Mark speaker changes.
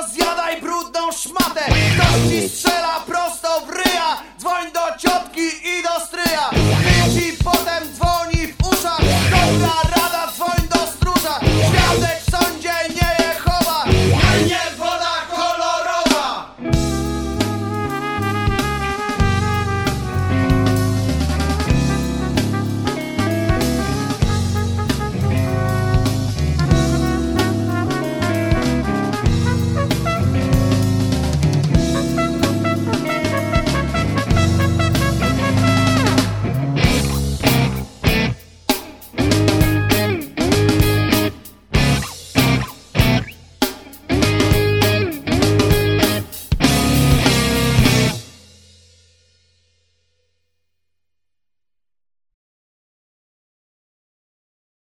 Speaker 1: rozjadaj brudną szmatę. Ktoś ci strzela